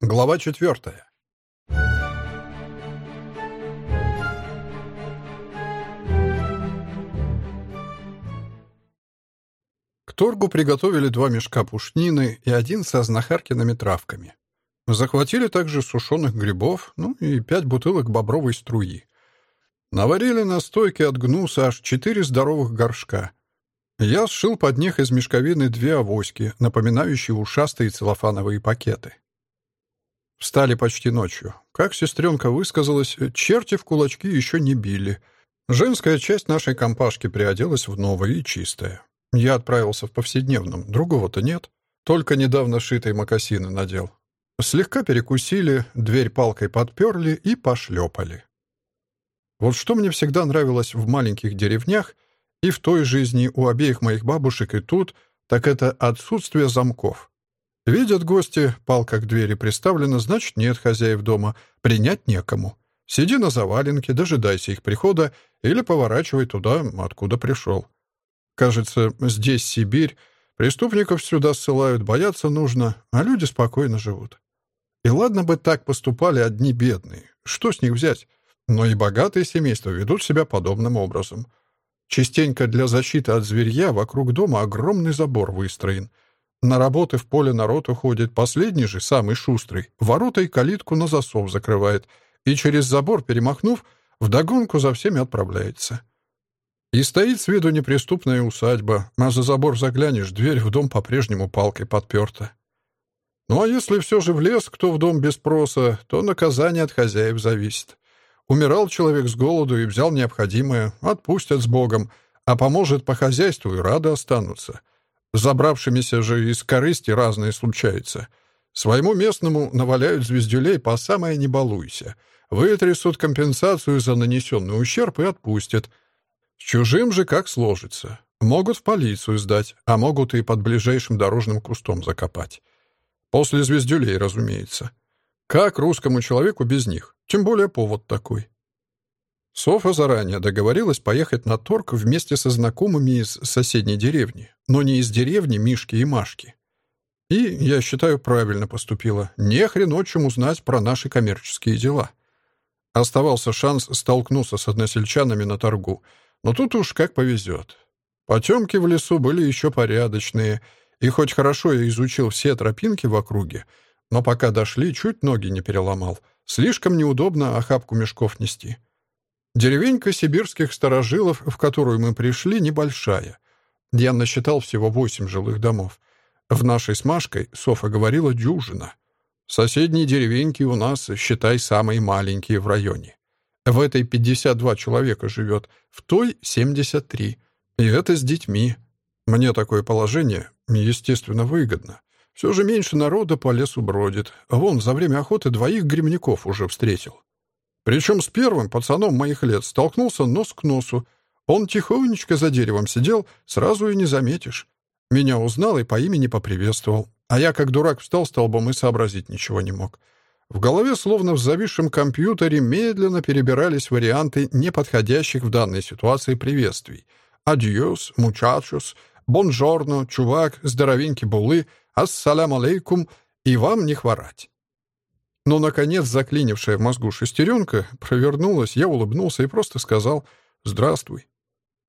Глава четвертая. К торгу приготовили два мешка пушнины и один со знахаркиными травками. Захватили также сушеных грибов, ну и пять бутылок бобровой струи. Наварили на стойке от гнуса аж четыре здоровых горшка. Я сшил под них из мешковины две авоськи, напоминающие ушастые целлофановые пакеты. Встали почти ночью. Как сестренка высказалась, черти в кулачки еще не били. Женская часть нашей компашки приоделась в новое и чистое. Я отправился в повседневном, другого-то нет. Только недавно шитые мокасины надел. Слегка перекусили, дверь палкой подперли и пошлепали. Вот что мне всегда нравилось в маленьких деревнях и в той жизни у обеих моих бабушек и тут, так это отсутствие замков. Видят гости, палка к двери приставлена, значит, нет хозяев дома, принять некому. Сиди на заваленке, дожидайся их прихода или поворачивай туда, откуда пришел. Кажется, здесь Сибирь, преступников сюда ссылают, бояться нужно, а люди спокойно живут. И ладно бы так поступали одни бедные, что с них взять? Но и богатые семейства ведут себя подобным образом. Частенько для защиты от зверья вокруг дома огромный забор выстроен — на работы в поле народ уходит, последний же, самый шустрый, ворота и калитку на засов закрывает и через забор, перемахнув, вдогонку за всеми отправляется. И стоит с виду неприступная усадьба, а за забор заглянешь, дверь в дом по-прежнему палкой подперта. Ну а если все же влез кто в дом без спроса, то наказание от хозяев зависит. Умирал человек с голоду и взял необходимое, отпустят с Богом, а поможет по хозяйству и рады останутся. Забравшимися же из корысти разные случаются. Своему местному наваляют звездюлей по самое не балуйся. Вытрясут компенсацию за нанесенный ущерб и отпустят. С чужим же как сложится. Могут в полицию сдать, а могут и под ближайшим дорожным кустом закопать. После звездюлей, разумеется. Как русскому человеку без них? Тем более повод такой. Софа заранее договорилась поехать на торг вместе со знакомыми из соседней деревни, но не из деревни Мишки и Машки. И, я считаю, правильно поступила. Не хрен отчим узнать про наши коммерческие дела. Оставался шанс столкнуться с односельчанами на торгу, но тут уж как повезет. Потемки в лесу были еще порядочные, и хоть хорошо я изучил все тропинки в округе, но пока дошли, чуть ноги не переломал. Слишком неудобно охапку мешков нести. Деревенька сибирских старожилов, в которую мы пришли, небольшая. Я насчитал всего восемь жилых домов. В нашей с Машкой Софа говорила дюжина. Соседние деревеньки у нас, считай, самые маленькие в районе. В этой 52 человека живет, в той 73. И это с детьми. Мне такое положение, естественно, выгодно. Все же меньше народа по лесу бродит. Вон, за время охоты двоих гремняков уже встретил. Причем с первым пацаном моих лет столкнулся нос к носу. Он тихонечко за деревом сидел, сразу и не заметишь. Меня узнал и по имени поприветствовал. А я, как дурак, встал столбом и сообразить ничего не мог. В голове, словно в зависшем компьютере, медленно перебирались варианты неподходящих в данной ситуации приветствий. «Адьос», «Мучачос», «Бонжорно», «Чувак», «Здоровенький булы», «Ассалям алейкум» и «Вам не хворать». Но, наконец, заклинившая в мозгу шестеренка провернулась, я улыбнулся и просто сказал «Здравствуй».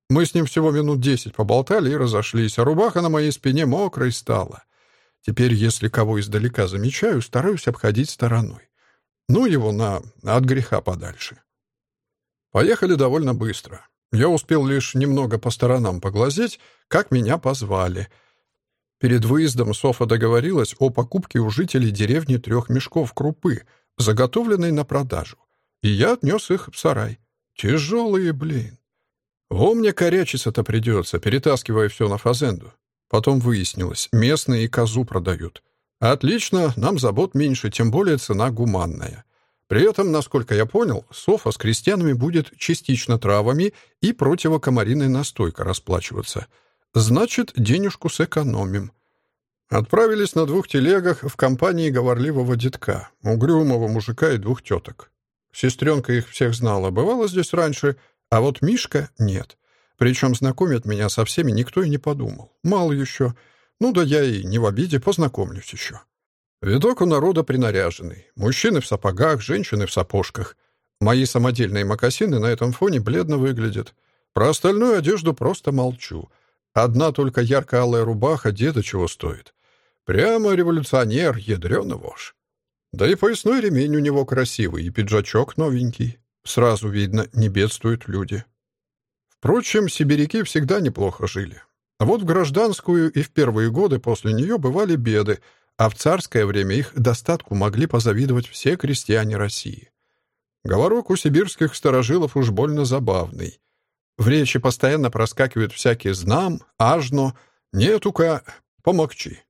Мы с ним всего минут десять поболтали и разошлись, а рубаха на моей спине мокрой стала. Теперь, если кого издалека замечаю, стараюсь обходить стороной. Ну его на от греха подальше. Поехали довольно быстро. Я успел лишь немного по сторонам поглазеть, как меня позвали — Перед выездом Софа договорилась о покупке у жителей деревни трех мешков крупы, заготовленной на продажу, и я отнес их в сарай. Тяжелые, блин. Во мне корячиться-то придется, перетаскивая все на фазенду. Потом выяснилось, местные и козу продают. Отлично, нам забот меньше, тем более цена гуманная. При этом, насколько я понял, Софа с крестьянами будет частично травами и противокомариной настойкой расплачиваться — Значит, денежку сэкономим. Отправились на двух телегах в компании говорливого детка, угрюмого мужика и двух теток. Сестренка их всех знала, бывала здесь раньше, а вот Мишка — нет. Причем знакомить меня со всеми никто и не подумал. Мало еще. Ну да я и не в обиде, познакомлюсь еще. Видок у народа принаряженный. Мужчины в сапогах, женщины в сапожках. Мои самодельные мокасины на этом фоне бледно выглядят. Про остальную одежду просто молчу. Одна только ярко-алая рубаха деда чего стоит. Прямо революционер, ядрёный вож. Да и поясной ремень у него красивый, и пиджачок новенький. Сразу видно, не бедствуют люди. Впрочем, сибиряки всегда неплохо жили. Вот в гражданскую и в первые годы после нее бывали беды, а в царское время их достатку могли позавидовать все крестьяне России. Говорок у сибирских старожилов уж больно забавный. В речи постоянно проскакивают всякие «знам», «ажно», «нетука», «помогчи».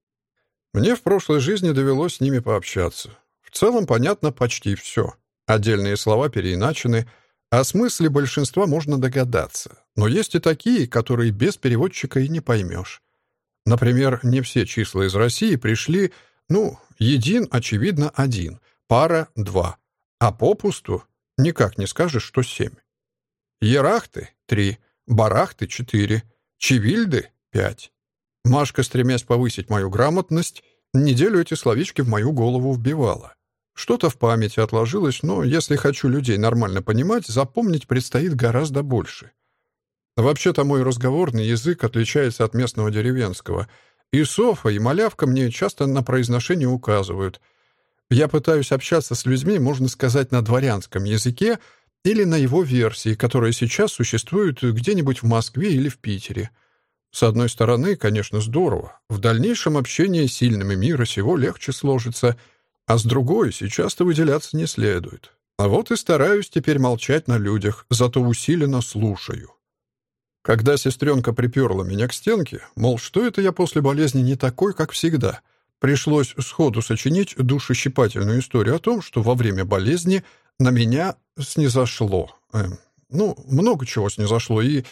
Мне в прошлой жизни довелось с ними пообщаться. В целом понятно почти все. Отдельные слова переиначены, о смысле большинства можно догадаться. Но есть и такие, которые без переводчика и не поймешь. Например, не все числа из России пришли, ну, един, очевидно, один, пара — два, а попусту никак не скажешь, что семь. Ерахты — три, барахты — четыре, чевильды — пять. Машка, стремясь повысить мою грамотность, неделю эти словечки в мою голову вбивала. Что-то в памяти отложилось, но если хочу людей нормально понимать, запомнить предстоит гораздо больше. Вообще-то мой разговорный язык отличается от местного деревенского, и Софа, и Малявка мне часто на произношение указывают. Я пытаюсь общаться с людьми, можно сказать, на дворянском языке или на его версии, которая сейчас существует где-нибудь в Москве или в Питере — с одной стороны, конечно, здорово. В дальнейшем общение с сильными мира сего легче сложится, а с другой, сейчас-то выделяться не следует. А вот и стараюсь теперь молчать на людях, зато усиленно слушаю. Когда сестренка приперла меня к стенке, мол, что это я после болезни не такой, как всегда, пришлось сходу сочинить душещипательную историю о том, что во время болезни на меня снизошло. Э, ну, много чего снизошло, и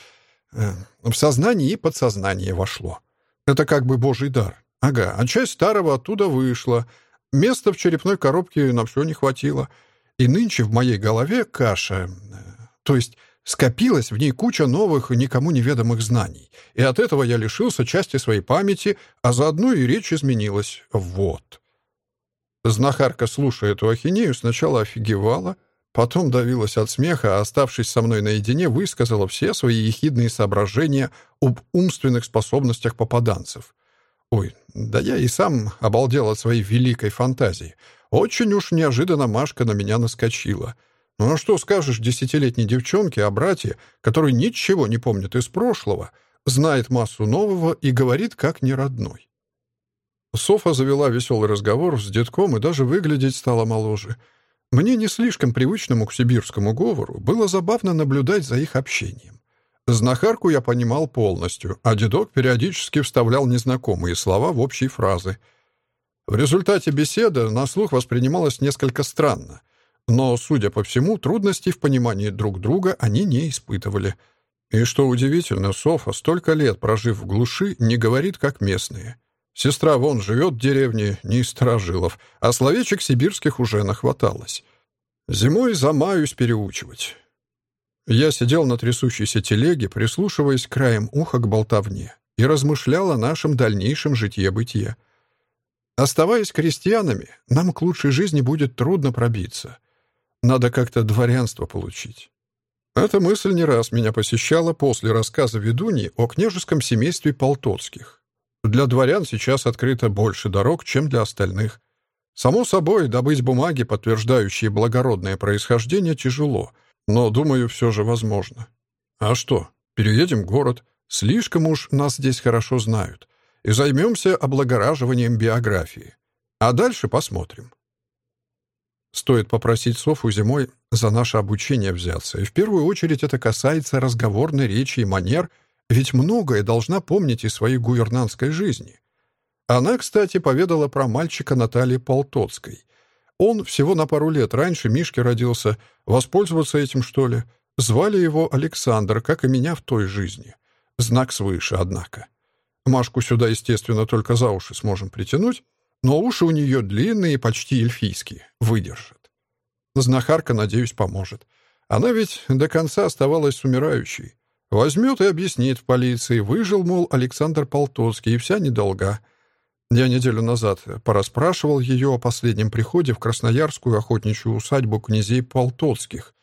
в сознание и подсознание вошло. Это как бы божий дар. Ага, а часть старого оттуда вышла. Места в черепной коробке на все не хватило. И нынче в моей голове каша. Э, то есть скопилась в ней куча новых, никому неведомых знаний. И от этого я лишился части своей памяти, а заодно и речь изменилась. Вот. Знахарка, слушая эту ахинею, сначала офигевала — Потом давилась от смеха, а оставшись со мной наедине, высказала все свои ехидные соображения об умственных способностях попаданцев. Ой, да я и сам обалдел от своей великой фантазии. Очень уж неожиданно Машка на меня наскочила. Ну а что скажешь десятилетней девчонке о брате, который ничего не помнит из прошлого, знает массу нового и говорит как неродной? Софа завела веселый разговор с детком и даже выглядеть стала моложе — мне не слишком привычному к сибирскому говору было забавно наблюдать за их общением. Знахарку я понимал полностью, а дедок периодически вставлял незнакомые слова в общие фразы. В результате беседы на слух воспринималось несколько странно, но, судя по всему, трудностей в понимании друг друга они не испытывали. И что удивительно, Софа, столько лет прожив в глуши, не говорит как местные — Сестра вон живет в деревне, не из сторожилов, а словечек сибирских уже нахваталось. Зимой замаюсь переучивать. Я сидел на трясущейся телеге, прислушиваясь краем уха к болтовне, и размышлял о нашем дальнейшем житье-бытие. Оставаясь крестьянами, нам к лучшей жизни будет трудно пробиться. Надо как-то дворянство получить. Эта мысль не раз меня посещала после рассказа ведуньи о княжеском семействе Полтоцких. Для дворян сейчас открыто больше дорог, чем для остальных. Само собой, добыть бумаги, подтверждающие благородное происхождение, тяжело, но, думаю, все же возможно. А что, переедем в город, слишком уж нас здесь хорошо знают, и займемся облагораживанием биографии. А дальше посмотрим. Стоит попросить Софу зимой за наше обучение взяться, и в первую очередь это касается разговорной речи и манер — ведь многое должна помнить из своей гувернантской жизни. Она, кстати, поведала про мальчика Натальи Полтоцкой. Он всего на пару лет раньше Мишки родился. Воспользоваться этим, что ли? Звали его Александр, как и меня в той жизни. Знак свыше, однако. Машку сюда, естественно, только за уши сможем притянуть, но уши у нее длинные, почти эльфийские, выдержат. Знахарка, надеюсь, поможет. Она ведь до конца оставалась умирающей. Возьмет и объяснит в полиции, выжил, мол, Александр Полтоцкий, и вся недолга. Я неделю назад порасспрашивал ее о последнем приходе в Красноярскую охотничью усадьбу князей Полтоцких.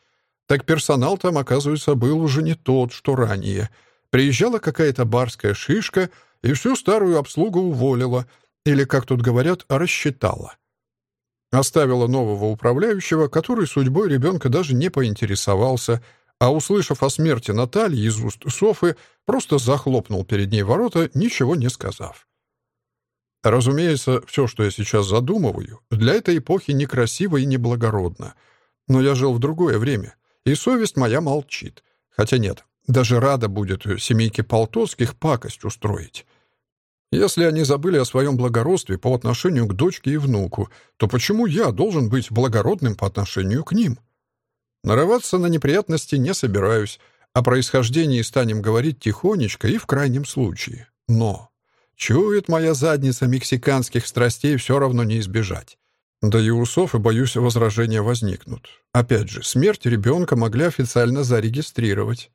Так персонал там, оказывается, был уже не тот, что ранее. Приезжала какая-то барская шишка и всю старую обслугу уволила, или, как тут говорят, рассчитала. Оставила нового управляющего, который судьбой ребенка даже не поинтересовался, а, услышав о смерти Натальи из уст Софы, просто захлопнул перед ней ворота, ничего не сказав. Разумеется, все, что я сейчас задумываю, для этой эпохи некрасиво и неблагородно. Но я жил в другое время, и совесть моя молчит. Хотя нет, даже рада будет семейке Полтоцких пакость устроить. Если они забыли о своем благородстве по отношению к дочке и внуку, то почему я должен быть благородным по отношению к ним? Нарываться на неприятности не собираюсь, о происхождении станем говорить тихонечко и в крайнем случае. Но чует моя задница мексиканских страстей все равно не избежать. Да и усов, и, боюсь, возражения возникнут. Опять же, смерть ребенка могли официально зарегистрировать.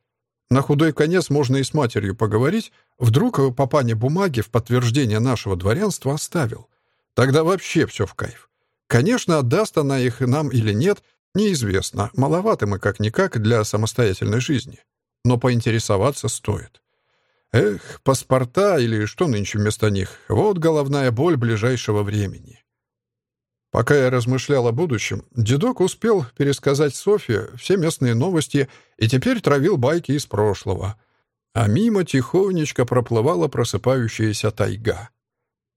На худой конец можно и с матерью поговорить. Вдруг папаня бумаги в подтверждение нашего дворянства оставил. Тогда вообще все в кайф. Конечно, отдаст она их нам или нет, неизвестно. Маловаты мы как-никак для самостоятельной жизни. Но поинтересоваться стоит. Эх, паспорта или что нынче вместо них, вот головная боль ближайшего времени. Пока я размышлял о будущем, дедок успел пересказать Софье все местные новости и теперь травил байки из прошлого. А мимо тихонечко проплывала просыпающаяся тайга.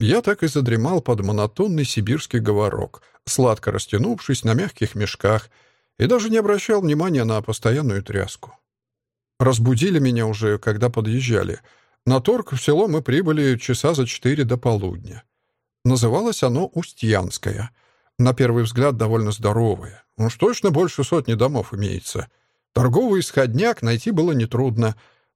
Я так и задремал под монотонный сибирский говорок, сладко растянувшись на мягких мешках, и даже не обращал внимания на постоянную тряску. Разбудили меня уже, когда подъезжали. На торг в село мы прибыли часа за четыре до полудня. Называлось оно Устьянское — на первый взгляд довольно здоровые. Уж точно больше сотни домов имеется. Торговый исходняк найти было нетрудно.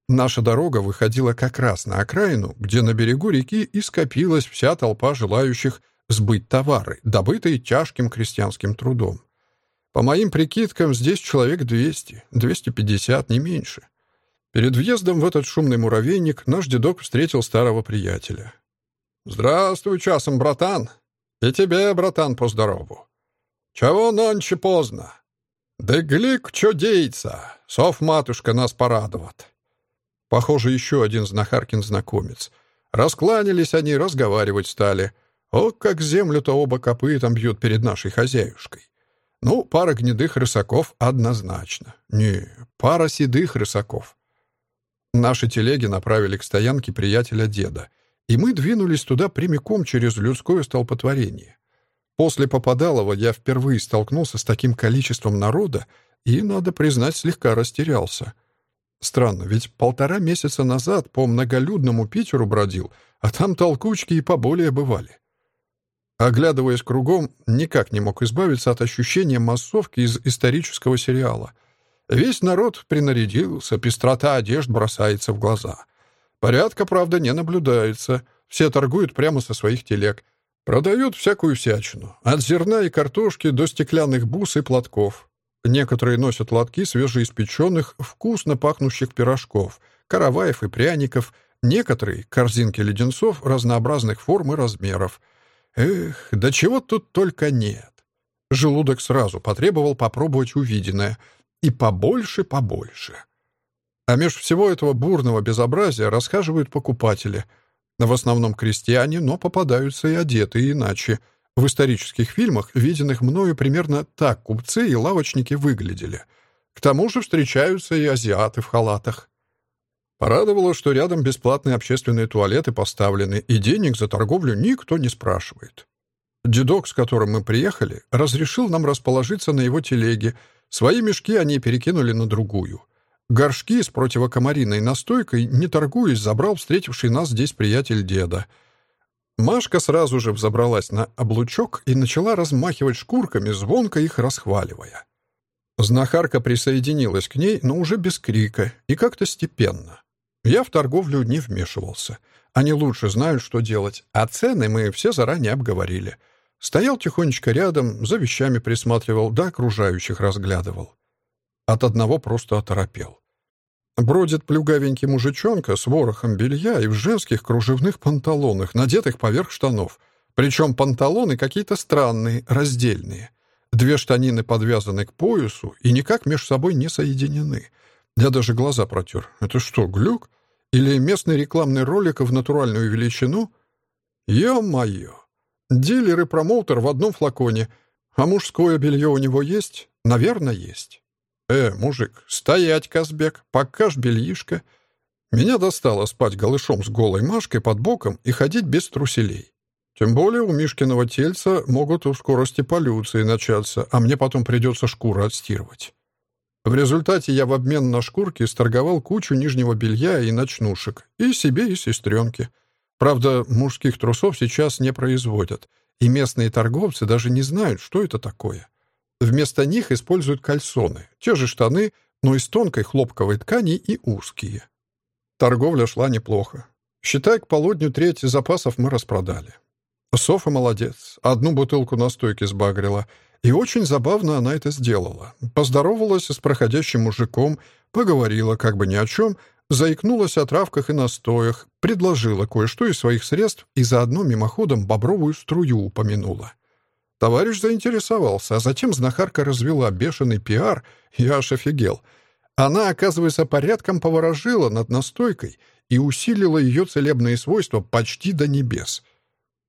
Наша дорога выходила как раз на окраину, где на берегу реки и скопилась вся толпа желающих сбыть товары, добытые тяжким крестьянским трудом. По моим прикидкам, здесь человек 200, 250, не меньше. Перед въездом в этот шумный муравейник наш дедок встретил старого приятеля. «Здравствуй, часом, братан!» И тебе, братан, по здорову. Чего нонче поздно? Да глик, деется. Сов-матушка нас порадоват. Похоже, еще один знахаркин знакомец. Раскланялись они, разговаривать стали. О, как землю-то оба копытом бьют перед нашей хозяюшкой. Ну, пара гнедых рысаков однозначно. Не, пара седых рысаков. Наши телеги направили к стоянке приятеля деда — и мы двинулись туда прямиком через людское столпотворение. После Попадалова я впервые столкнулся с таким количеством народа и, надо признать, слегка растерялся. Странно, ведь полтора месяца назад по многолюдному Питеру бродил, а там толкучки и поболее бывали. Оглядываясь кругом, никак не мог избавиться от ощущения массовки из исторического сериала. Весь народ принарядился, пестрота одежд бросается в глаза — Порядка, правда, не наблюдается. Все торгуют прямо со своих телег. Продают всякую всячину. От зерна и картошки до стеклянных бус и платков. Некоторые носят лотки свежеиспеченных, вкусно пахнущих пирожков, караваев и пряников. Некоторые — корзинки леденцов разнообразных форм и размеров. Эх, да чего тут только нет. Желудок сразу потребовал попробовать увиденное. И побольше, побольше. А меж всего этого бурного безобразия расхаживают покупатели. В основном крестьяне, но попадаются и одетые иначе. В исторических фильмах, виденных мною, примерно так купцы и лавочники выглядели. К тому же встречаются и азиаты в халатах. Порадовало, что рядом бесплатные общественные туалеты поставлены, и денег за торговлю никто не спрашивает. Дедок, с которым мы приехали, разрешил нам расположиться на его телеге. Свои мешки они перекинули на другую. Горшки с противокомариной настойкой, не торгуясь, забрал встретивший нас здесь приятель деда. Машка сразу же взобралась на облучок и начала размахивать шкурками, звонко их расхваливая. Знахарка присоединилась к ней, но уже без крика и как-то степенно. Я в торговлю не вмешивался. Они лучше знают, что делать, а цены мы все заранее обговорили. Стоял тихонечко рядом, за вещами присматривал, да окружающих разглядывал. От одного просто оторопел. Бродит плюгавенький мужичонка с ворохом белья и в женских кружевных панталонах, надетых поверх штанов. Причем панталоны какие-то странные, раздельные. Две штанины подвязаны к поясу и никак между собой не соединены. Я даже глаза протер. Это что, глюк? Или местный рекламный ролик в натуральную величину? Ё-моё! Дилер и промоутер в одном флаконе. А мужское белье у него есть? Наверное, есть. «Э, мужик, стоять, Казбек, покаж бельишко». Меня достало спать голышом с голой Машкой под боком и ходить без труселей. Тем более у Мишкиного тельца могут в скорости полюции начаться, а мне потом придется шкуру отстирывать. В результате я в обмен на шкурки сторговал кучу нижнего белья и ночнушек, и себе, и сестренке. Правда, мужских трусов сейчас не производят, и местные торговцы даже не знают, что это такое. Вместо них используют кальсоны, те же штаны, но из тонкой хлопковой ткани и узкие. Торговля шла неплохо. Считай, к полудню треть запасов мы распродали. Софа молодец. Одну бутылку настойки сбагрила. И очень забавно она это сделала. Поздоровалась с проходящим мужиком, поговорила как бы ни о чем, заикнулась о травках и настоях, предложила кое-что из своих средств и заодно мимоходом бобровую струю упомянула. Товарищ заинтересовался, а затем знахарка развела бешеный пиар, я аж офигел. Она, оказывается, порядком поворожила над настойкой и усилила ее целебные свойства почти до небес.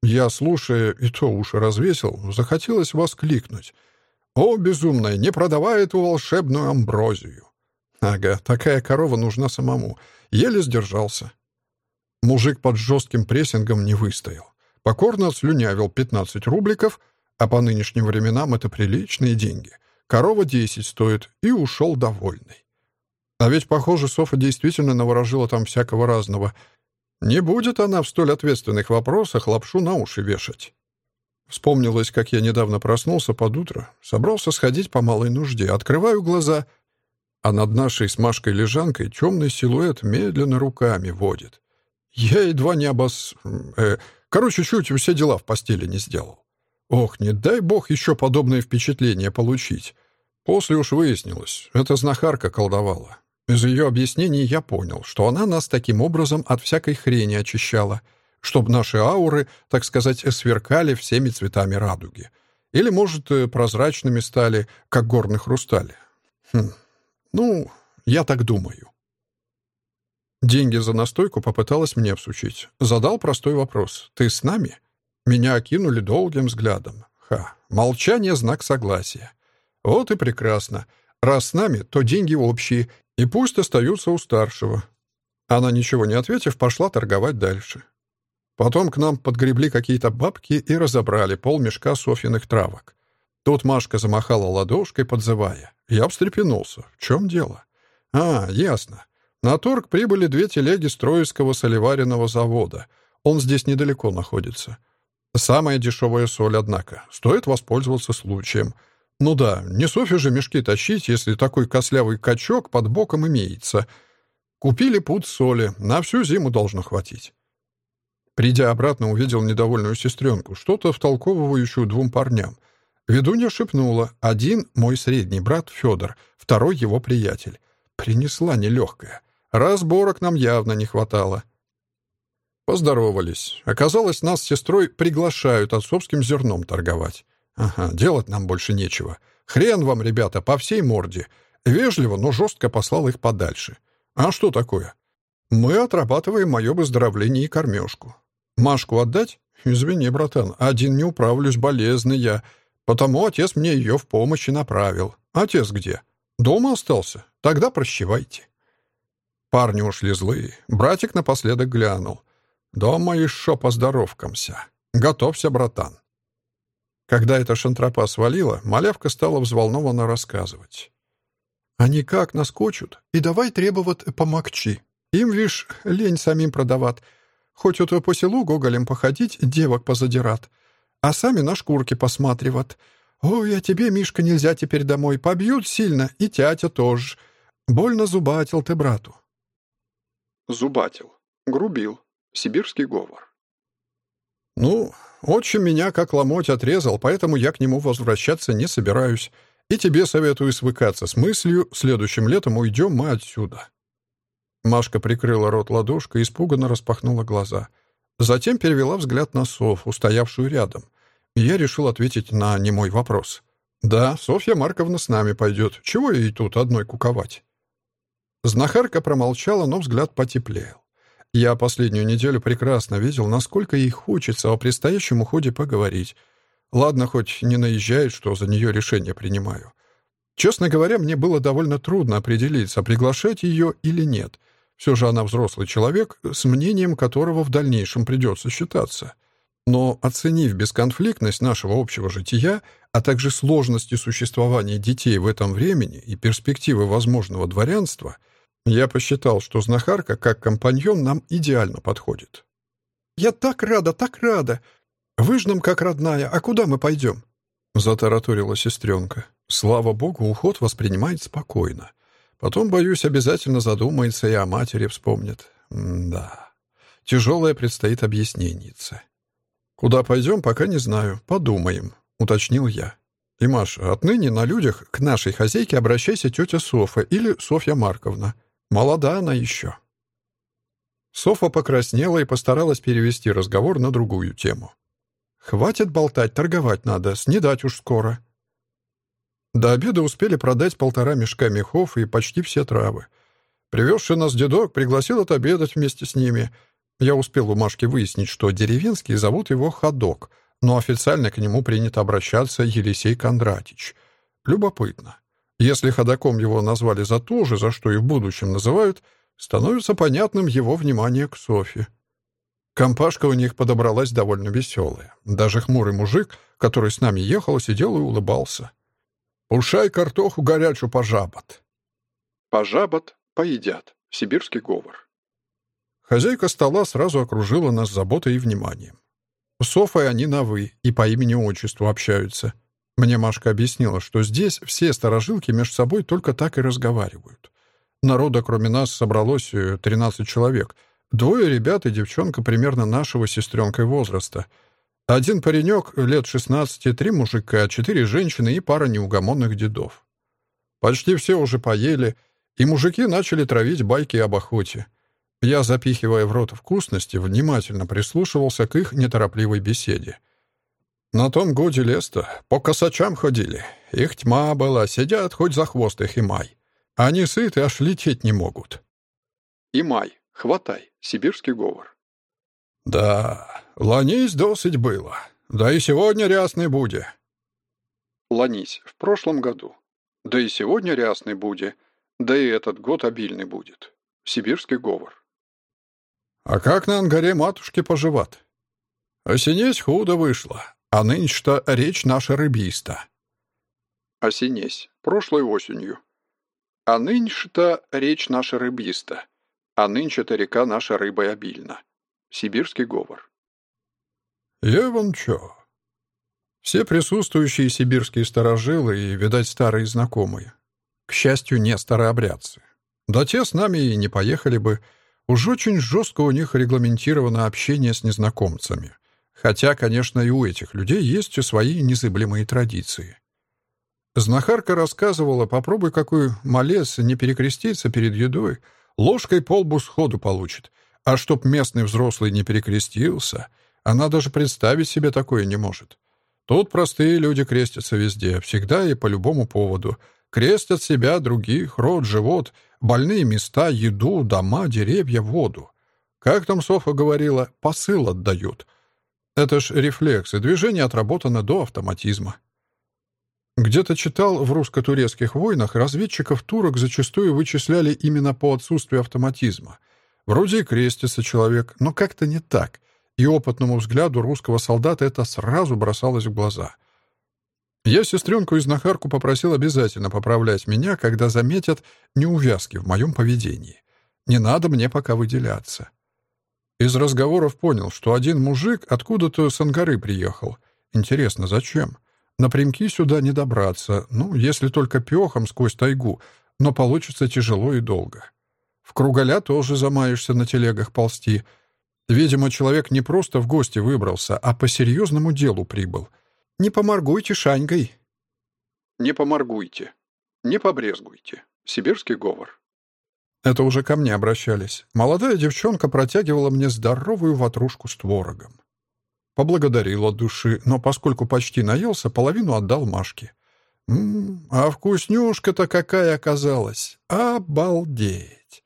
Я, слушая, и то уши развесил, захотелось воскликнуть. «О, безумная, не продавай эту волшебную амброзию!» Ага, такая корова нужна самому. Еле сдержался. Мужик под жестким прессингом не выстоял. Покорно слюнявил 15 рубликов — а по нынешним временам это приличные деньги. Корова 10 стоит, и ушел довольный. А ведь, похоже, Софа действительно наворожила там всякого разного. Не будет она в столь ответственных вопросах лапшу на уши вешать. Вспомнилось, как я недавно проснулся под утро, собрался сходить по малой нужде, открываю глаза, а над нашей с Машкой лежанкой темный силуэт медленно руками водит. Я едва не обос... Э, короче, чуть все дела в постели не сделал. Ох, не дай бог еще подобное впечатление получить. После уж выяснилось, это знахарка колдовала. Из ее объяснений я понял, что она нас таким образом от всякой хрени очищала, чтобы наши ауры, так сказать, сверкали всеми цветами радуги. Или, может, э, прозрачными стали, как горный хрусталь. Хм. Ну, я так думаю. Деньги за настойку попыталась мне всучить. Задал простой вопрос. «Ты с нами?» Меня окинули долгим взглядом. Ха, молчание — знак согласия. Вот и прекрасно. Раз с нами, то деньги общие, и пусть остаются у старшего. Она, ничего не ответив, пошла торговать дальше. Потом к нам подгребли какие-то бабки и разобрали полмешка софьиных травок. Тут Машка замахала ладошкой, подзывая. Я встрепенулся. В чем дело? А, ясно. На торг прибыли две телеги Строевского солеваренного завода. Он здесь недалеко находится. Самая дешевая соль, однако. Стоит воспользоваться случаем. Ну да, не Софи же мешки тащить, если такой кослявый качок под боком имеется. Купили пуд соли, на всю зиму должно хватить. Придя обратно, увидел недовольную сестренку, что-то втолковывающую двум парням. Ведунья шепнула. Один — мой средний брат Федор, второй — его приятель. Принесла нелегкая. Разборок нам явно не хватало. Поздоровались. Оказалось, нас с сестрой приглашают отцовским зерном торговать. Ага, делать нам больше нечего. Хрен вам, ребята, по всей морде. Вежливо, но жестко послал их подальше. А что такое? Мы отрабатываем мое выздоровление и кормежку. Машку отдать? Извини, братан, один не управлюсь, болезный я. Потому отец мне ее в помощи направил. Отец где? Дома остался? Тогда прощевайте. Парни ушли злые. Братик напоследок глянул. Дома еще поздоровкамся. Готовься, братан. Когда эта шантропа свалила, малявка стала взволнованно рассказывать. «Они как наскочут, и давай требовать помогчи. Им, вишь, лень самим продавать. Хоть вот по селу гоголем походить, девок позадират. А сами на шкурки посматриват. Ой, а тебе, Мишка, нельзя теперь домой. Побьют сильно, и тятя тоже. Больно зубатил ты брату». Зубатил. Грубил. Сибирский говор. «Ну, отчим меня как ломоть отрезал, поэтому я к нему возвращаться не собираюсь. И тебе советую свыкаться с мыслью, следующим летом уйдем мы отсюда». Машка прикрыла рот ладошкой и испуганно распахнула глаза. Затем перевела взгляд на Софу, стоявшую рядом. я решил ответить на немой вопрос. «Да, Софья Марковна с нами пойдет. Чего ей тут одной куковать?» Знахарка промолчала, но взгляд потеплел. Я последнюю неделю прекрасно видел, насколько ей хочется о предстоящем уходе поговорить. Ладно, хоть не наезжает, что за нее решение принимаю. Честно говоря, мне было довольно трудно определиться, приглашать ее или нет. Все же она взрослый человек, с мнением которого в дальнейшем придется считаться. Но оценив бесконфликтность нашего общего жития, а также сложности существования детей в этом времени и перспективы возможного дворянства, я посчитал, что знахарка как компаньон нам идеально подходит. «Я так рада, так рада! Вы ж нам как родная, а куда мы пойдем?» Затараторила сестренка. Слава богу, уход воспринимает спокойно. Потом, боюсь, обязательно задумается и о матери вспомнит. М да. Тяжелое предстоит объясненница. «Куда пойдем, пока не знаю. Подумаем», — уточнил я. «И, Маша, отныне на людях к нашей хозяйке обращайся тетя Софа или Софья Марковна. Молода она еще». Софа покраснела и постаралась перевести разговор на другую тему. «Хватит болтать, торговать надо, снедать уж скоро». До обеда успели продать полтора мешка мехов и почти все травы. Привезший нас дедок пригласил отобедать вместе с ними. Я успел у Машки выяснить, что деревенские зовут его Ходок, но официально к нему принято обращаться Елисей Кондратич. Любопытно. Если ходоком его назвали за то же, за что и в будущем называют, становится понятным его внимание к Софье. Компашка у них подобралась довольно веселая. Даже хмурый мужик, который с нами ехал, сидел и улыбался. «Ушай картоху горячую пожабот». «Пожабот — поедят» — сибирский говор. Хозяйка стола сразу окружила нас заботой и вниманием. Софа и они на «вы» и по имени-отчеству общаются. Мне Машка объяснила, что здесь все сторожилки между собой только так и разговаривают. Народа, кроме нас, собралось 13 э, человек. Двое ребят и девчонка примерно нашего сестренкой возраста — один паренек лет 16, три мужика, четыре женщины и пара неугомонных дедов. Почти все уже поели, и мужики начали травить байки об охоте. Я, запихивая в рот вкусности, внимательно прислушивался к их неторопливой беседе. На том годе лес-то по косачам ходили. Их тьма была, сидят хоть за хвост их и май. Они сыты, аж лететь не могут. И май, хватай, сибирский говор. Да, ланись досыть было. Да и сегодня рясный буде. Ланись, в прошлом году. Да и сегодня рясный буде. Да и этот год обильный будет. Сибирский говор. А как на ангаре матушки поживат? Осенесь худо вышло, а нынче-то речь наша рыбиста. Осенесь, прошлой осенью. А нынче-то речь наша рыбиста, а нынче-то река наша рыбой обильна. Сибирский говор. «Я вон чё». Все присутствующие сибирские сторожилы и, видать, старые знакомые. К счастью, не старообрядцы. Да те с нами и не поехали бы. Уж очень жестко у них регламентировано общение с незнакомцами. Хотя, конечно, и у этих людей есть свои незыблемые традиции. Знахарка рассказывала, попробуй какой малец не перекреститься перед едой, ложкой полбу сходу получит, а чтоб местный взрослый не перекрестился, она даже представить себе такое не может. Тут простые люди крестятся везде, всегда и по любому поводу. Крестят себя, других, рот, живот, больные места, еду, дома, деревья, воду. Как там Софа говорила, посыл отдают. Это ж рефлексы, движение отработано до автоматизма. Где-то читал, в русско-турецких войнах разведчиков турок зачастую вычисляли именно по отсутствию автоматизма — Вроде и крестится человек, но как-то не так, и опытному взгляду русского солдата это сразу бросалось в глаза. Я сестренку и знахарку попросил обязательно поправлять меня, когда заметят неувязки в моем поведении. Не надо мне пока выделяться. Из разговоров понял, что один мужик откуда-то с Ангары приехал. Интересно, зачем? Напрямки сюда не добраться, ну, если только пехом сквозь тайгу, но получится тяжело и долго. В Круголя тоже замаешься на телегах ползти. Видимо, человек не просто в гости выбрался, а по серьезному делу прибыл. Не поморгуйте шанькой. Не поморгуйте. Не побрезгуйте. Сибирский говор. Это уже ко мне обращались. Молодая девчонка протягивала мне здоровую ватрушку с творогом. Поблагодарил от души, но поскольку почти наелся, половину отдал Машке. «М-м, а вкуснюшка-то какая оказалась! Обалдеть!»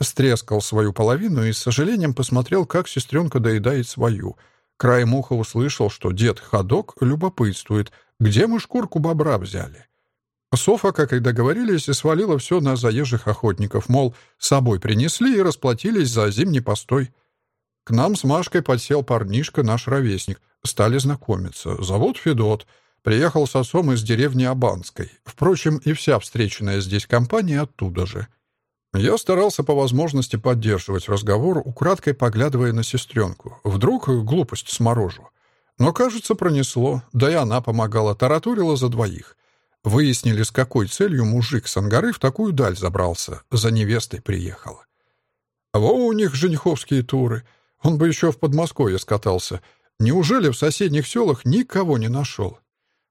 Стрескал свою половину и с сожалением посмотрел, как сестренка доедает свою. Краем уха услышал, что дед Ходок любопытствует, где мы шкурку бобра взяли. Софа, как и договорились, свалила все на заезжих охотников, мол, с собой принесли и расплатились за зимний постой. К нам с Машкой подсел парнишка, наш ровесник. Стали знакомиться. Зовут Федот. Приехал с отцом из деревни Абанской. Впрочем, и вся встреченная здесь компания оттуда же. Я старался по возможности поддерживать разговор, украдкой поглядывая на сестренку. Вдруг глупость сморожу. Но, кажется, пронесло. Да и она помогала, таратурила за двоих. Выяснили, с какой целью мужик с Ангары в такую даль забрался. За невестой приехал. Во у них жениховские туры. Он бы еще в Подмосковье скатался. Неужели в соседних селах никого не нашел?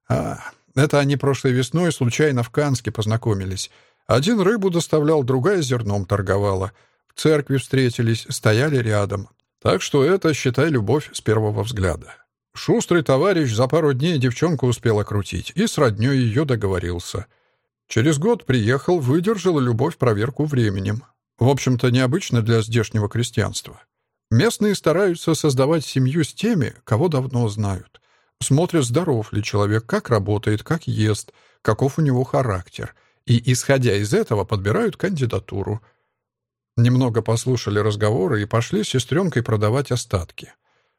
А, это они прошлой весной случайно в Канске познакомились. Один рыбу доставлял, другая зерном торговала. В церкви встретились, стояли рядом. Так что это, считай, любовь с первого взгляда. Шустрый товарищ за пару дней девчонку успел окрутить и с роднёй ее договорился. Через год приехал, выдержал любовь проверку временем. В общем-то, необычно для здешнего крестьянства. Местные стараются создавать семью с теми, кого давно знают. Смотрят, здоров ли человек, как работает, как ест, каков у него характер. И, исходя из этого, подбирают кандидатуру. Немного послушали разговоры и пошли с сестренкой продавать остатки.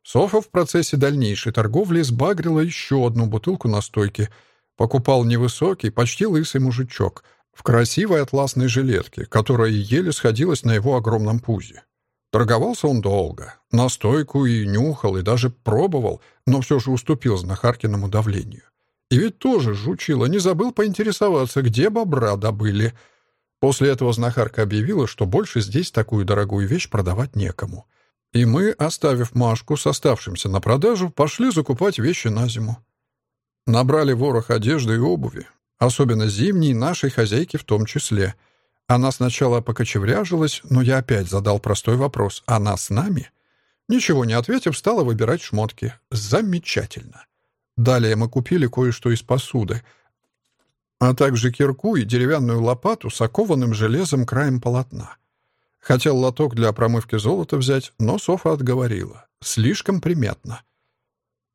Софа в процессе дальнейшей торговли сбагрила еще одну бутылку настойки. Покупал невысокий, почти лысый мужичок в красивой атласной жилетке, которая еле сходилась на его огромном пузе. Торговался он долго. Настойку и нюхал, и даже пробовал, но все же уступил знахаркиному давлению. И ведь тоже жучило, не забыл поинтересоваться, где бобра добыли. После этого знахарка объявила, что больше здесь такую дорогую вещь продавать некому — и мы, оставив Машку с оставшимся на продажу, пошли закупать вещи на зиму. Набрали ворох одежды и обуви, особенно зимней, нашей хозяйки в том числе. Она сначала покочевряжилась, но я опять задал простой вопрос «Она с нами?» Ничего не ответив, стала выбирать шмотки. Замечательно. Далее мы купили кое-что из посуды, а также кирку и деревянную лопату с окованным железом краем полотна. Хотел лоток для промывки золота взять, но Софа отговорила. Слишком приметно.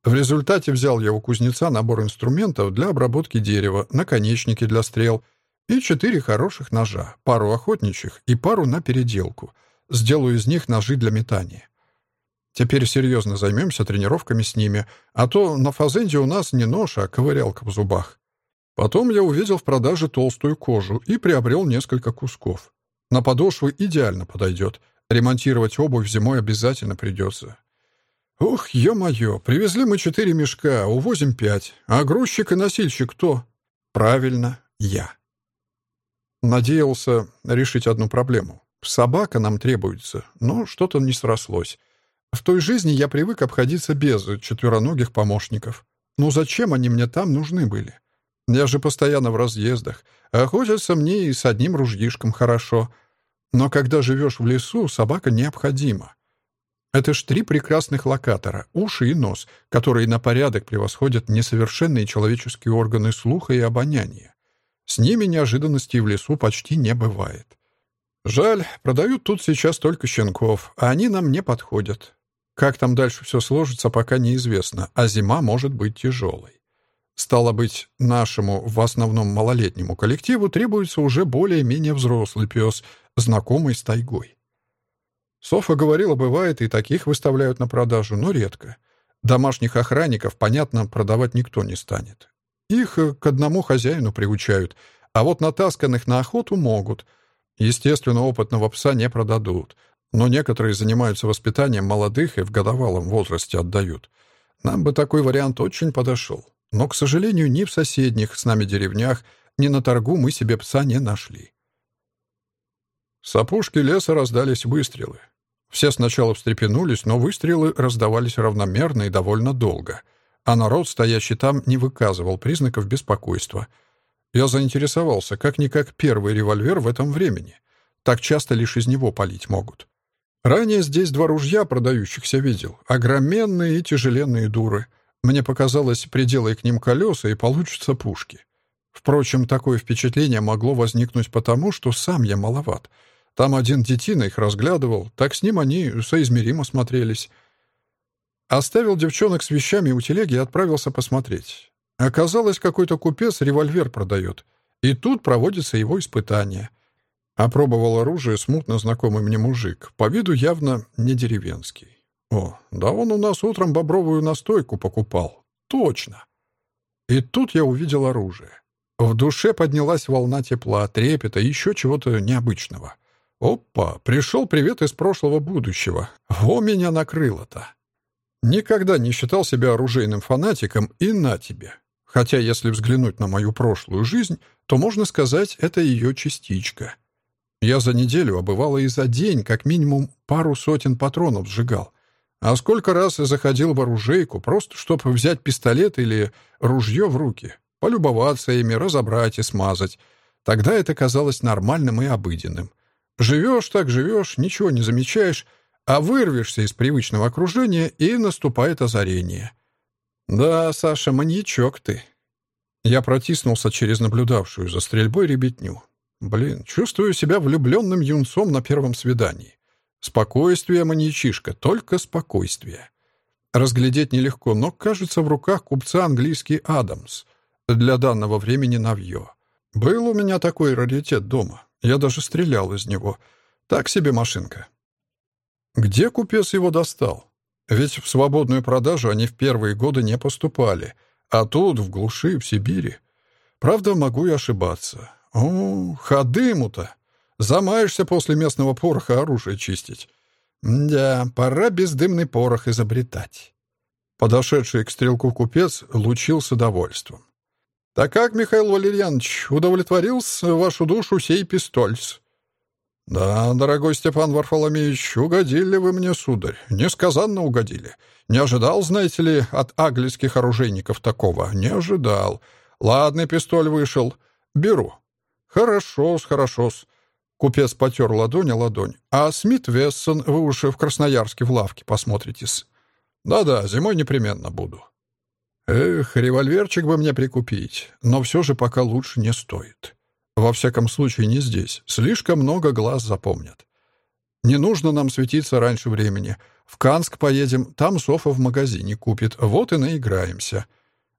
В результате взял я у кузнеца набор инструментов для обработки дерева, наконечники для стрел и четыре хороших ножа, пару охотничьих и пару на переделку. Сделаю из них ножи для метания. Теперь серьезно займемся тренировками с ними, а то на фазенде у нас не нож, а ковырялка в зубах. Потом я увидел в продаже толстую кожу и приобрел несколько кусков. На подошвы идеально подойдет. Ремонтировать обувь зимой обязательно придется. Ох, ё-моё, привезли мы четыре мешка, увозим пять. А грузчик и носильщик кто? Правильно, я. Надеялся решить одну проблему. Собака нам требуется, но что-то не срослось. В той жизни я привык обходиться без четвероногих помощников. Ну зачем они мне там нужны были? Я же постоянно в разъездах. Охотятся мне и с одним ружьишком хорошо. Но когда живешь в лесу, собака необходима. Это ж три прекрасных локатора — уши и нос, которые на порядок превосходят несовершенные человеческие органы слуха и обоняния. С ними неожиданностей в лесу почти не бывает. Жаль, продают тут сейчас только щенков, а они нам не подходят. Как там дальше все сложится, пока неизвестно, а зима может быть тяжелой. Стало быть, нашему, в основном малолетнему коллективу требуется уже более-менее взрослый пес, знакомый с тайгой. Софа говорила, бывает, и таких выставляют на продажу, но редко. Домашних охранников, понятно, продавать никто не станет. Их э, к одному хозяину приучают, а вот натасканных на охоту могут. Естественно, опытного пса не продадут, но некоторые занимаются воспитанием молодых и в годовалом возрасте отдают. Нам бы такой вариант очень подошел. Но, к сожалению, ни в соседних с нами деревнях, ни на торгу мы себе пса не нашли. С опушки леса раздались выстрелы. Все сначала встрепенулись, но выстрелы раздавались равномерно и довольно долго, а народ, стоящий там, не выказывал признаков беспокойства. Я заинтересовался, как-никак первый револьвер в этом времени. Так часто лишь из него палить могут. Ранее здесь два ружья продающихся видел. Огроменные и тяжеленные дуры. Мне показалось, приделай к ним колеса, и получатся пушки. Впрочем, такое впечатление могло возникнуть потому, что сам я маловат. Там один детина их разглядывал, так с ним они соизмеримо смотрелись. Оставил девчонок с вещами у телеги и отправился посмотреть. Оказалось, какой-то купец револьвер продает. И тут проводится его испытание — Опробовал оружие смутно знакомый мне мужик, по виду явно не деревенский. О, да он у нас утром бобровую настойку покупал. Точно. И тут я увидел оружие. В душе поднялась волна тепла, трепета еще чего-то необычного. Опа, пришел привет из прошлого будущего. Во меня накрыло-то. Никогда не считал себя оружейным фанатиком, и на тебе. Хотя, если взглянуть на мою прошлую жизнь, то можно сказать, это ее частичка. Я за неделю, а бывало и за день, как минимум пару сотен патронов сжигал. А сколько раз заходил в оружейку, просто чтобы взять пистолет или ружье в руки, полюбоваться ими, разобрать и смазать. Тогда это казалось нормальным и обыденным. Живешь так живешь, ничего не замечаешь, а вырвешься из привычного окружения, и наступает озарение. «Да, Саша, маньячок ты». Я протиснулся через наблюдавшую за стрельбой ребятню. Блин, чувствую себя влюбленным юнцом на первом свидании. Спокойствие, маньячишка, только спокойствие. Разглядеть нелегко, но, кажется, в руках купца английский Адамс. Для данного времени навье. Был у меня такой раритет дома. Я даже стрелял из него. Так себе машинка. Где купец его достал? Ведь в свободную продажу они в первые годы не поступали. А тут, в глуши, в Сибири. Правда, могу и ошибаться. «О, ходы ему-то! Замаешься после местного пороха оружие чистить. Да, пора бездымный порох изобретать». Подошедший к стрелку купец лучился довольством. «Так как, Михаил Валерьянович, удовлетворился вашу душу сей пистольс?» «Да, дорогой Степан Варфоломеевич, угодили вы мне, сударь, несказанно угодили. Не ожидал, знаете ли, от аглицких оружейников такого, не ожидал. Ладный пистоль вышел, беру. «Хорошо-с, хорошо-с». Купец потер ладонь о ладонь. «А Смит Вессон вы уж в Красноярске в лавке посмотритесь». «Да-да, зимой непременно буду». «Эх, револьверчик бы мне прикупить, но все же пока лучше не стоит. Во всяком случае, не здесь. Слишком много глаз запомнят. Не нужно нам светиться раньше времени. В Канск поедем, там Софа в магазине купит, вот и наиграемся.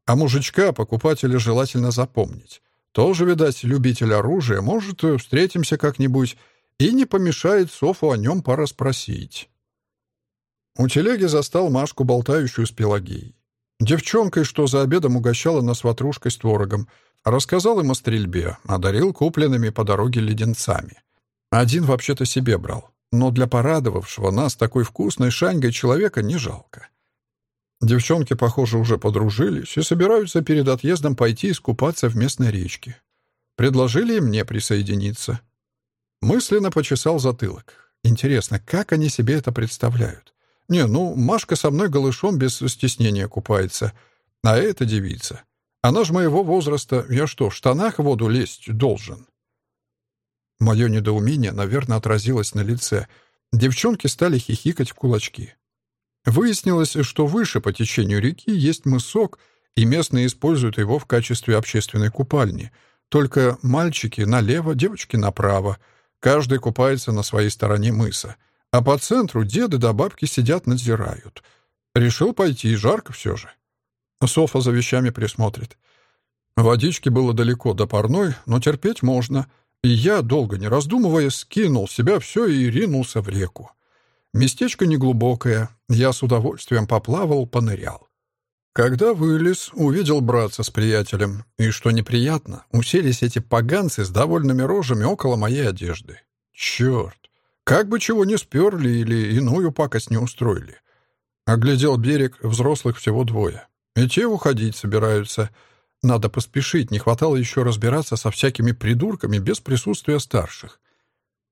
А мужичка покупателя желательно запомнить. Тоже, видать, любитель оружия. Может, встретимся как-нибудь и не помешает Софу о нем пораспросить. У телеги застал Машку, болтающую с Пелагеей. Девчонкой, что за обедом угощала нас ватрушкой с творогом, рассказал им о стрельбе, одарил купленными по дороге леденцами. Один вообще-то себе брал, но для порадовавшего нас такой вкусной шаньгой человека не жалко. Девчонки, похоже, уже подружились и собираются перед отъездом пойти искупаться в местной речке. Предложили мне присоединиться. Мысленно почесал затылок. Интересно, как они себе это представляют? Не, ну, Машка со мной голышом без стеснения купается. А эта девица. Она ж моего возраста. Я что, в штанах в воду лезть должен? Мое недоумение, наверное, отразилось на лице. Девчонки стали хихикать в кулачки. Выяснилось, что выше по течению реки есть мысок, и местные используют его в качестве общественной купальни. Только мальчики налево, девочки направо. Каждый купается на своей стороне мыса. А по центру деды да бабки сидят, надзирают. Решил пойти, жарко все же. Софа за вещами присмотрит. Водички было далеко до парной, но терпеть можно. И я, долго не раздумывая, скинул себя все и ринулся в реку. Местечко неглубокое. Я с удовольствием поплавал, понырял. Когда вылез, увидел братца с приятелем. И, что неприятно, уселись эти поганцы с довольными рожами около моей одежды. Черт! Как бы чего не сперли или иную пакость не устроили. Оглядел берег, взрослых всего двое. И те уходить собираются. Надо поспешить, не хватало еще разбираться со всякими придурками без присутствия старших.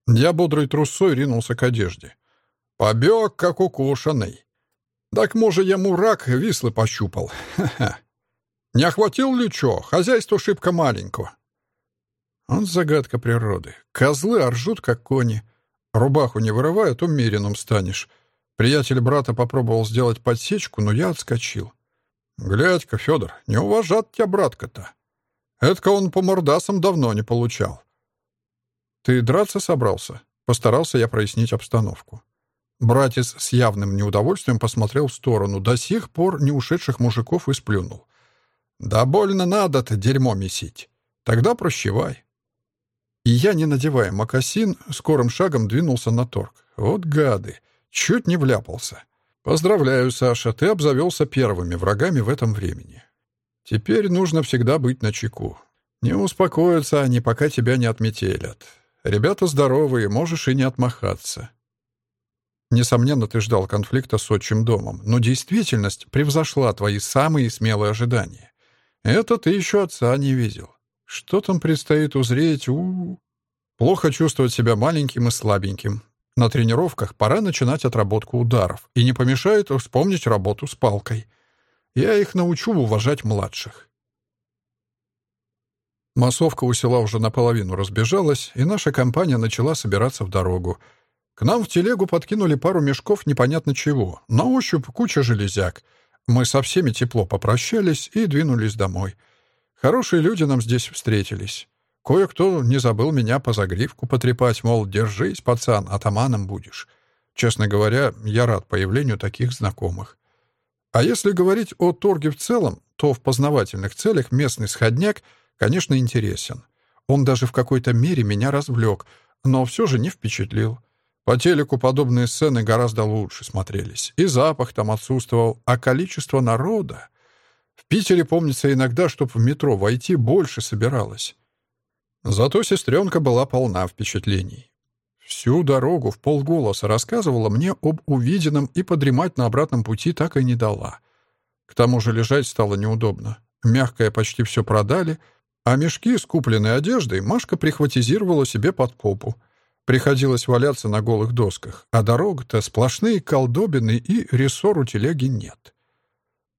Я бодрой трусой ринулся к одежде. Побег, как укушенный. Так, може, я мурак вислы пощупал. Ха-ха. Не охватил ли чё? Хозяйство шибко маленько. Он загадка природы. Козлы оржут, как кони. Рубаху не вырывают, умеренным станешь. Приятель брата попробовал сделать подсечку, но я отскочил. «Глядь-ка, Федор, не уважат тебя братка-то. Это он по мордасам давно не получал». «Ты драться собрался?» Постарался я прояснить обстановку. Братец с явным неудовольствием посмотрел в сторону до сих пор не ушедших мужиков и сплюнул. «Да больно надо-то дерьмо месить. Тогда прощевай». И я, не надевая мокасин, скорым шагом двинулся на торг. Вот гады! Чуть не вляпался. Поздравляю, Саша, ты обзавелся первыми врагами в этом времени. Теперь нужно всегда быть начеку. Не успокоятся они, пока тебя не отметелят. Ребята здоровые, можешь и не отмахаться. Несомненно, ты ждал конфликта с отчим домом, но действительность превзошла твои самые смелые ожидания. Это ты еще отца не видел. Что там предстоит узреть? У, -у, -у. Плохо чувствовать себя маленьким и слабеньким. На тренировках пора начинать отработку ударов, и не помешает вспомнить работу с палкой. Я их научу уважать младших. Массовка у села уже наполовину разбежалась, и наша компания начала собираться в дорогу. К нам в телегу подкинули пару мешков непонятно чего, на ощупь куча железяк. Мы со всеми тепло попрощались и двинулись домой — Хорошие люди нам здесь встретились. Кое-кто не забыл меня по загривку потрепать, мол, держись, пацан, атаманом будешь. Честно говоря, я рад появлению таких знакомых. А если говорить о торге в целом, то в познавательных целях местный сходняк, конечно, интересен. Он даже в какой-то мере меня развлек, но все же не впечатлил. По телеку подобные сцены гораздо лучше смотрелись. И запах там отсутствовал, а количество народа... В Питере, помнится, иногда, чтоб в метро войти, больше собиралось. Зато сестренка была полна впечатлений. Всю дорогу в полголоса рассказывала мне об увиденном и подремать на обратном пути так и не дала. К тому же лежать стало неудобно. Мягкое почти все продали, а мешки с купленной одеждой Машка прихватизировала себе под попу. Приходилось валяться на голых досках, а дорога-то сплошные колдобины и рессору телеги нет.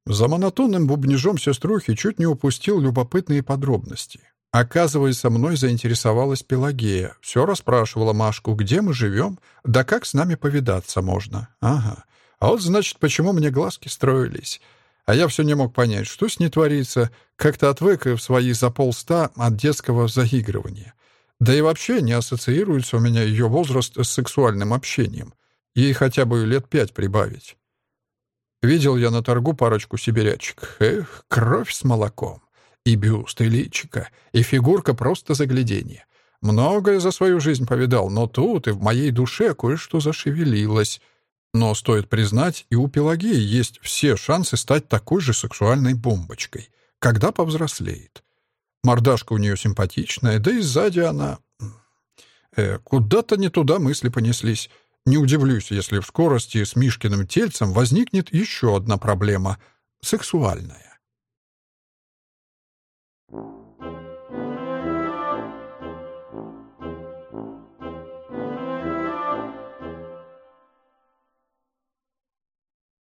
За монотонным бубнижом сеструхи чуть не упустил любопытные подробности. Оказывается, мной заинтересовалась Пелагея. Все расспрашивала Машку, где мы живем, да как с нами повидаться можно. Ага. А вот, значит, почему мне глазки строились. А я все не мог понять, что с ней творится. Как-то отвык в свои за полста от детского заигрывания. Да и вообще не ассоциируется у меня ее возраст с сексуальным общением. Ей хотя бы лет пять прибавить. Видел я на торгу парочку сибирячек. Эх, кровь с молоком. И бюст, и личика, и фигурка просто загляденье. Многое за свою жизнь повидал, но тут и в моей душе кое-что зашевелилось. Но стоит признать, и у Пелагеи есть все шансы стать такой же сексуальной бомбочкой, когда повзрослеет. Мордашка у нее симпатичная, да и сзади она... Э, куда-то не туда мысли понеслись. Не удивлюсь, если в скорости с Мишкиным тельцем возникнет еще одна проблема — сексуальная. Thank you.